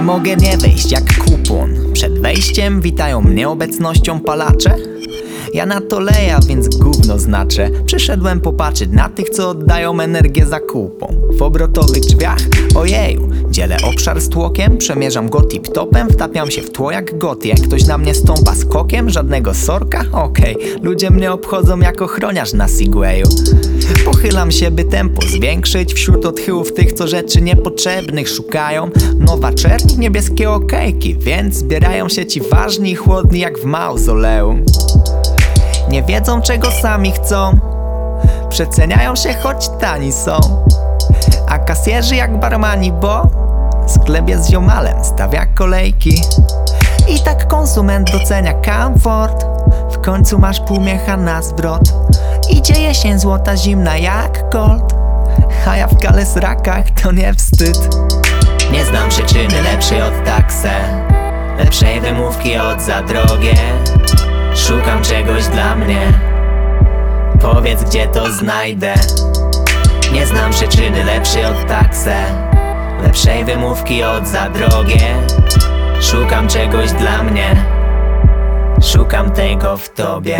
Nie mogę nie wejść jak kupon. Przed wejściem witają mnie obecnością palacze ja na to leja, więc gówno znaczę. Przyszedłem popatrzeć na tych, co oddają energię za kupą. W obrotowych drzwiach, ojeju Dzielę obszar z tłokiem, przemierzam go tip-topem Wtapiam się w tło jak goty Jak ktoś na mnie stąpa skokiem, żadnego sorka? Okej, ludzie mnie obchodzą jako chroniarz na Segwayu. Pochylam się, by tempo zwiększyć. Wśród odchyłów tych, co rzeczy niepotrzebnych szukają. Nowa czerń, niebieskie okejki Więc zbierają się ci ważni i chłodni jak w mauzoleum nie wiedzą czego sami chcą. Przeceniają się choć tani są. A kasjerzy jak barmani, bo Sklep z ziomalem, stawia kolejki. I tak konsument docenia komfort. W końcu masz półmiecha na zwrot. Idzie jesień złota zimna jak gold. A ja w kale srakach to nie wstyd. Nie znam przyczyny lepszej od taksę. Lepszej wymówki od za drogie Szukam czegoś dla mnie. Powiedz gdzie to znajdę. Nie znam przyczyny lepszej od taksę Lepszej wymówki od za drogie. Szukam czegoś dla mnie. Szukam tego w tobie.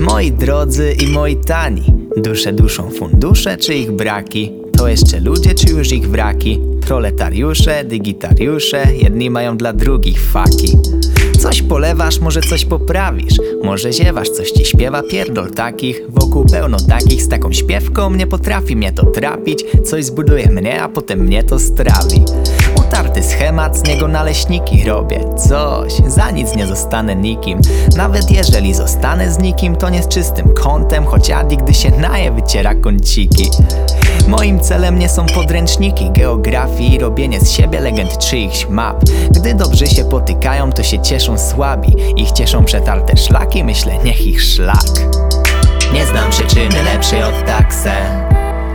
Moi drodzy i moi tani. Dusze duszą fundusze czy ich braki To jeszcze ludzie czy już ich wraki? Proletariusze, digitariusze Jedni mają dla drugich faki. Coś polewasz, może coś poprawisz. Może ziewasz, coś ci śpiewa pierdol takich. Wokół pełno takich z taką śpiewką Nie potrafi mnie to trapić. Coś zbuduje mnie, a potem mnie to strawi Utarty schemat, z niego naleśniki robię. Coś, za nic nie zostanę nikim. Nawet jeżeli zostanę z nikim To nie z czystym kątem Choć Adi, gdy się naje, wyciera kąciki. Moim celem nie są podręczniki geografii Robienie z siebie legend czyichś map. Gdy dobrzy się potykają, to się cieszą słabi. Ich cieszą przetarte szlaki, myślę niech ich szlak. Nie znam przyczyny lepszej od taksę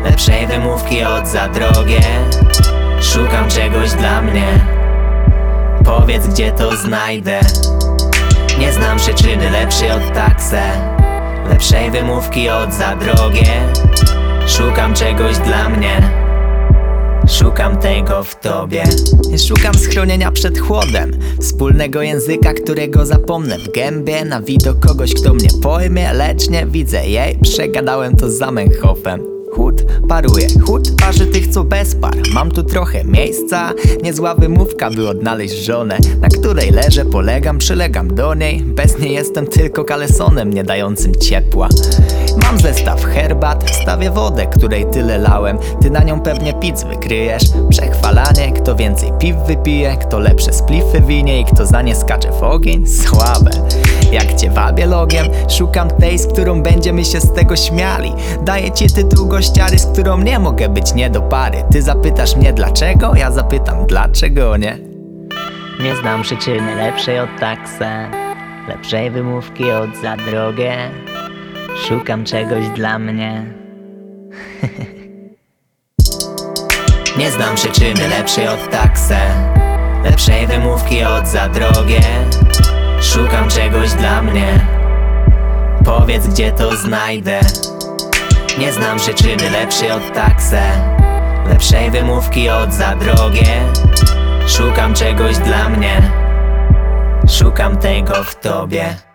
Lepszej wymówki od za drogie Szukam czegoś dla mnie. Powiedz gdzie to znajdę. Nie znam przyczyny lepszej od taksę Lepszej wymówki od za drogie. Szukam czegoś dla mnie. Szukam tego w tobie. Szukam schronienia przed chłodem. Wspólnego języka, którego zapomnę. W gębie Na widok kogoś, kto mnie pojmie. Lecz nie widzę jej. Przegadałem to z Zamenhofem Chód paruje, chód parzy tych co bez par. Mam tu trochę miejsca, niezła wymówka by odnaleźć żonę Na której leżę, polegam, przylegam do niej. Bez niej jestem tylko kalesonem nie dającym ciepła. Mam zestaw herbat, wstawię wodę, której tyle lałem. Ty na nią pewnie pic wykryjesz. Przechwalanie, kto więcej piw wypije Kto lepsze splify winie i kto za nie skacze w ogień Słabe Jak cię wabię logiem, szukam tej, z którą będziemy się z tego śmiali. Daję ci tytuł gościary, z którą nie mogę być nie do pary. Ty zapytasz mnie dlaczego, ja zapytam dlaczego nie? Nie znam przyczyny lepszej od taksę Lepszej wymówki od za drogie. Szukam czegoś dla mnie. Nie znam przyczyny lepszej od taksę Lepszej wymówki od za drogie Szukam czegoś dla mnie. Powiedz gdzie to znajdę. Nie znam przyczyny lepszej od taksę. Lepszej wymówki od za drogie. Szukam czegoś dla mnie. Szukam tego w tobie